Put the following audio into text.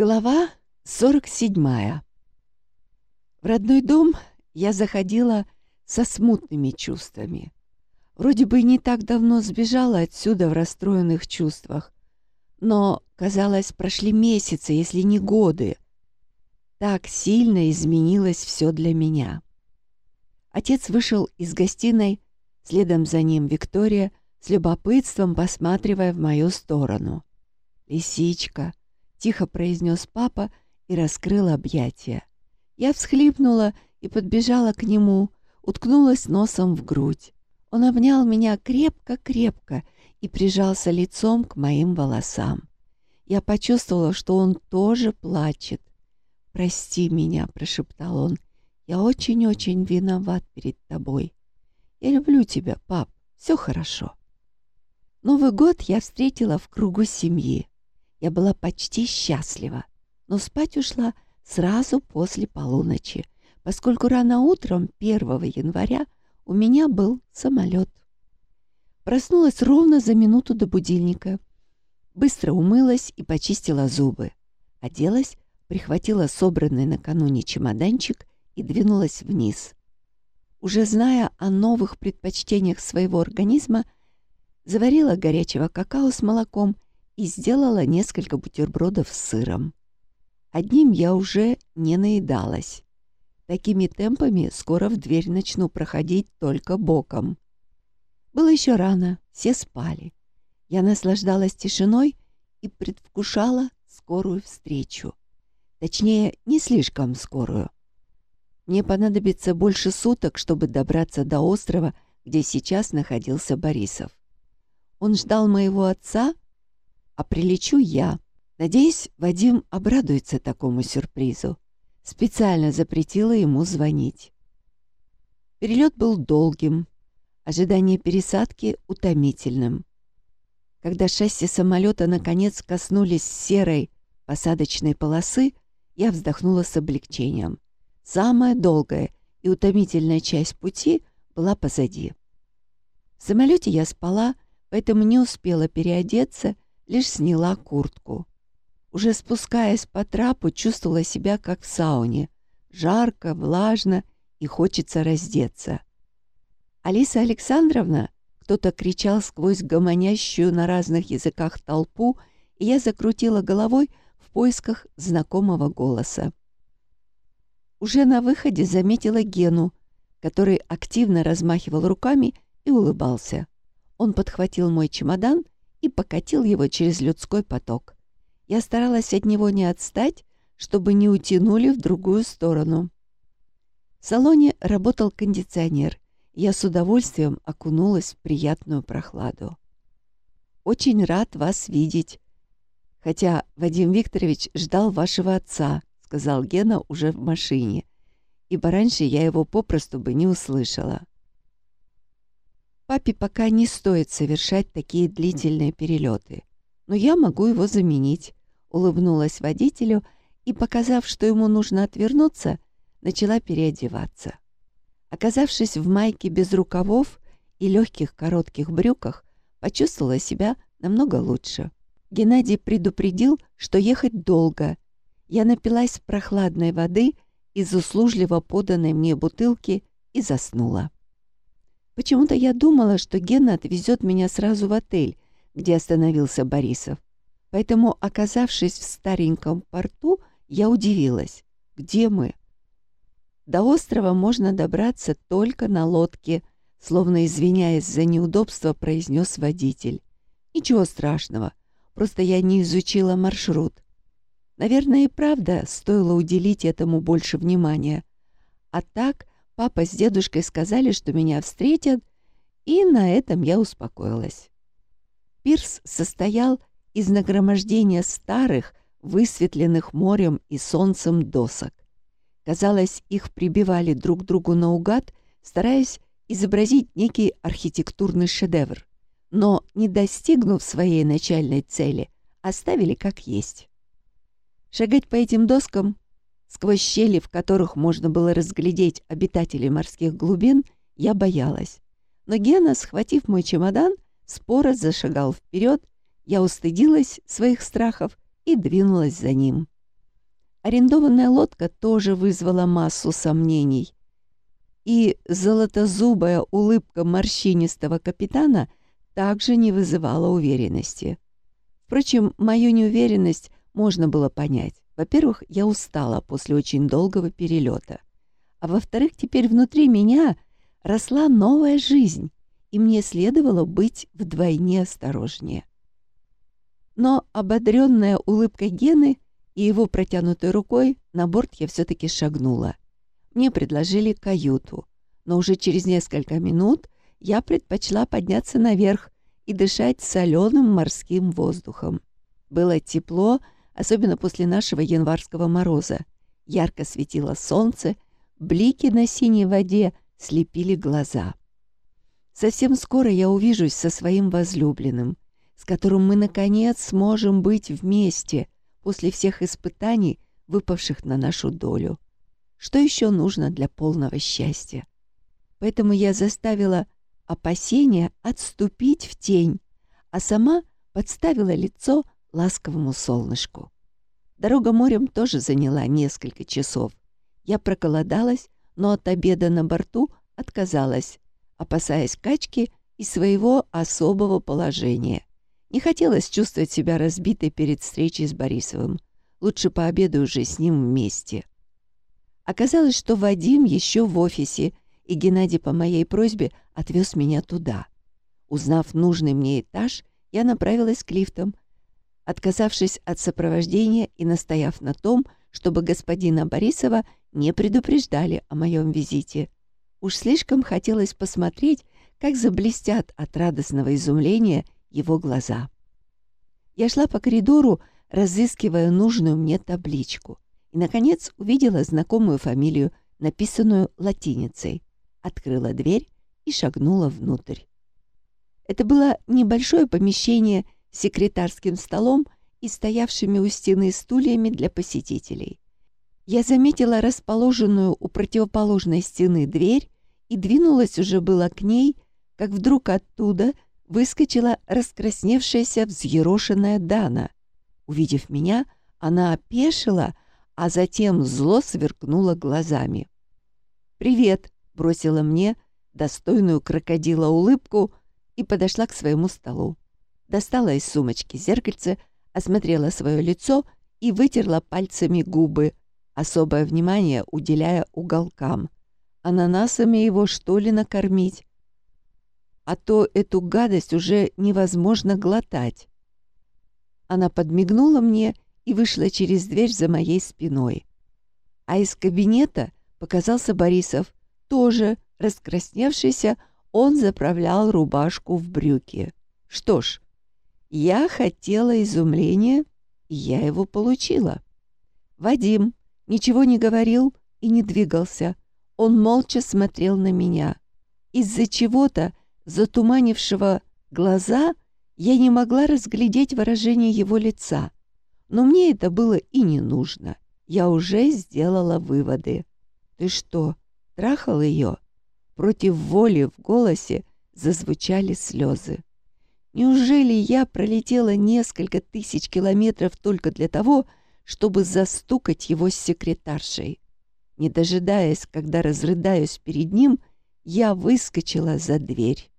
Глава 47. В родной дом я заходила со смутными чувствами. Вроде бы не так давно сбежала отсюда в расстроенных чувствах, но, казалось, прошли месяцы, если не годы. Так сильно изменилось все для меня. Отец вышел из гостиной, следом за ним Виктория, с любопытством посматривая в мою сторону. «Лисичка!» — тихо произнес папа и раскрыл объятия. Я всхлипнула и подбежала к нему, уткнулась носом в грудь. Он обнял меня крепко-крепко и прижался лицом к моим волосам. Я почувствовала, что он тоже плачет. «Прости меня», — прошептал он. «Я очень-очень виноват перед тобой. Я люблю тебя, пап. Все хорошо». Новый год я встретила в кругу семьи. Я была почти счастлива, но спать ушла сразу после полуночи, поскольку рано утром 1 января у меня был самолет. Проснулась ровно за минуту до будильника. Быстро умылась и почистила зубы. Оделась, прихватила собранный накануне чемоданчик и двинулась вниз. Уже зная о новых предпочтениях своего организма, заварила горячего какао с молоком и сделала несколько бутербродов с сыром. Одним я уже не наедалась. Такими темпами скоро в дверь начну проходить только боком. Было еще рано, все спали. Я наслаждалась тишиной и предвкушала скорую встречу. Точнее, не слишком скорую. Мне понадобится больше суток, чтобы добраться до острова, где сейчас находился Борисов. Он ждал моего отца а прилечу я. Надеюсь, Вадим обрадуется такому сюрпризу. Специально запретила ему звонить. Перелет был долгим, ожидание пересадки утомительным. Когда шасси самолета наконец коснулись серой посадочной полосы, я вздохнула с облегчением. Самая долгая и утомительная часть пути была позади. В самолете я спала, поэтому не успела переодеться лишь сняла куртку. Уже спускаясь по трапу, чувствовала себя как в сауне. Жарко, влажно и хочется раздеться. «Алиса Александровна!» Кто-то кричал сквозь гомонящую на разных языках толпу, и я закрутила головой в поисках знакомого голоса. Уже на выходе заметила Гену, который активно размахивал руками и улыбался. Он подхватил мой чемодан и покатил его через людской поток. Я старалась от него не отстать, чтобы не утянули в другую сторону. В салоне работал кондиционер. Я с удовольствием окунулась в приятную прохладу. «Очень рад вас видеть. Хотя Вадим Викторович ждал вашего отца», — сказал Гена уже в машине, ибо раньше я его попросту бы не услышала. Папе пока не стоит совершать такие длительные перелеты. Но я могу его заменить, улыбнулась водителю и, показав, что ему нужно отвернуться, начала переодеваться. Оказавшись в майке без рукавов и легких коротких брюках, почувствовала себя намного лучше. Геннадий предупредил, что ехать долго. Я напилась прохладной воды из услужливо поданной мне бутылки и заснула. Почему-то я думала, что Гена отвезет меня сразу в отель, где остановился Борисов. Поэтому, оказавшись в стареньком порту, я удивилась. Где мы? До острова можно добраться только на лодке, словно извиняясь за неудобство, произнес водитель. Ничего страшного, просто я не изучила маршрут. Наверное, и правда стоило уделить этому больше внимания. А так Папа с дедушкой сказали, что меня встретят, и на этом я успокоилась. Пирс состоял из нагромождения старых, высветленных морем и солнцем досок. Казалось, их прибивали друг к другу наугад, стараясь изобразить некий архитектурный шедевр, но, не достигнув своей начальной цели, оставили как есть. Шагать по этим доскам Сквозь щели, в которых можно было разглядеть обитателей морских глубин, я боялась. Но Гена, схватив мой чемодан, споро зашагал вперед, я устыдилась своих страхов и двинулась за ним. Арендованная лодка тоже вызвала массу сомнений. И золотозубая улыбка морщинистого капитана также не вызывала уверенности. Впрочем, мою неуверенность можно было понять. Во-первых, я устала после очень долгого перелета. А во-вторых, теперь внутри меня росла новая жизнь, и мне следовало быть вдвойне осторожнее. Но, ободренная улыбкой Гены и его протянутой рукой, на борт я все-таки шагнула. Мне предложили каюту, но уже через несколько минут я предпочла подняться наверх и дышать соленым морским воздухом. Было тепло, особенно после нашего январского мороза. Ярко светило солнце, блики на синей воде слепили глаза. Совсем скоро я увижусь со своим возлюбленным, с которым мы, наконец, сможем быть вместе после всех испытаний, выпавших на нашу долю. Что еще нужно для полного счастья? Поэтому я заставила опасения отступить в тень, а сама подставила лицо ласковому солнышку. Дорога морем тоже заняла несколько часов. Я проголодалась, но от обеда на борту отказалась, опасаясь качки и своего особого положения. Не хотелось чувствовать себя разбитой перед встречей с Борисовым. Лучше пообедаю уже с ним вместе. Оказалось, что Вадим еще в офисе, и Геннадий по моей просьбе отвез меня туда. Узнав нужный мне этаж, я направилась к лифтам, отказавшись от сопровождения и настояв на том, чтобы господина Борисова не предупреждали о моем визите. Уж слишком хотелось посмотреть, как заблестят от радостного изумления его глаза. Я шла по коридору, разыскивая нужную мне табличку, и, наконец, увидела знакомую фамилию, написанную латиницей, открыла дверь и шагнула внутрь. Это было небольшое помещение – секретарским столом и стоявшими у стены стульями для посетителей. Я заметила расположенную у противоположной стены дверь и двинулась уже было к ней, как вдруг оттуда выскочила раскрасневшаяся взъерошенная Дана. Увидев меня, она опешила, а затем зло сверкнула глазами. «Привет!» — бросила мне достойную крокодила улыбку и подошла к своему столу достала из сумочки зеркальце, осмотрела свое лицо и вытерла пальцами губы, особое внимание уделяя уголкам. Ананасами его что ли накормить? А то эту гадость уже невозможно глотать. Она подмигнула мне и вышла через дверь за моей спиной. А из кабинета показался Борисов, тоже раскрасневшийся, он заправлял рубашку в брюки. Что ж, я хотела изумления, и я его получила. Вадим ничего не говорил и не двигался. Он молча смотрел на меня. Из-за чего-то, затуманившего глаза, я не могла разглядеть выражение его лица. Но мне это было и не нужно. Я уже сделала выводы. «Ты что, трахал ее?» Против воли в голосе зазвучали слезы. Неужели я пролетела несколько тысяч километров только для того, чтобы застукать его с секретаршей? Не дожидаясь, когда разрыдаюсь перед ним, я выскочила за дверь.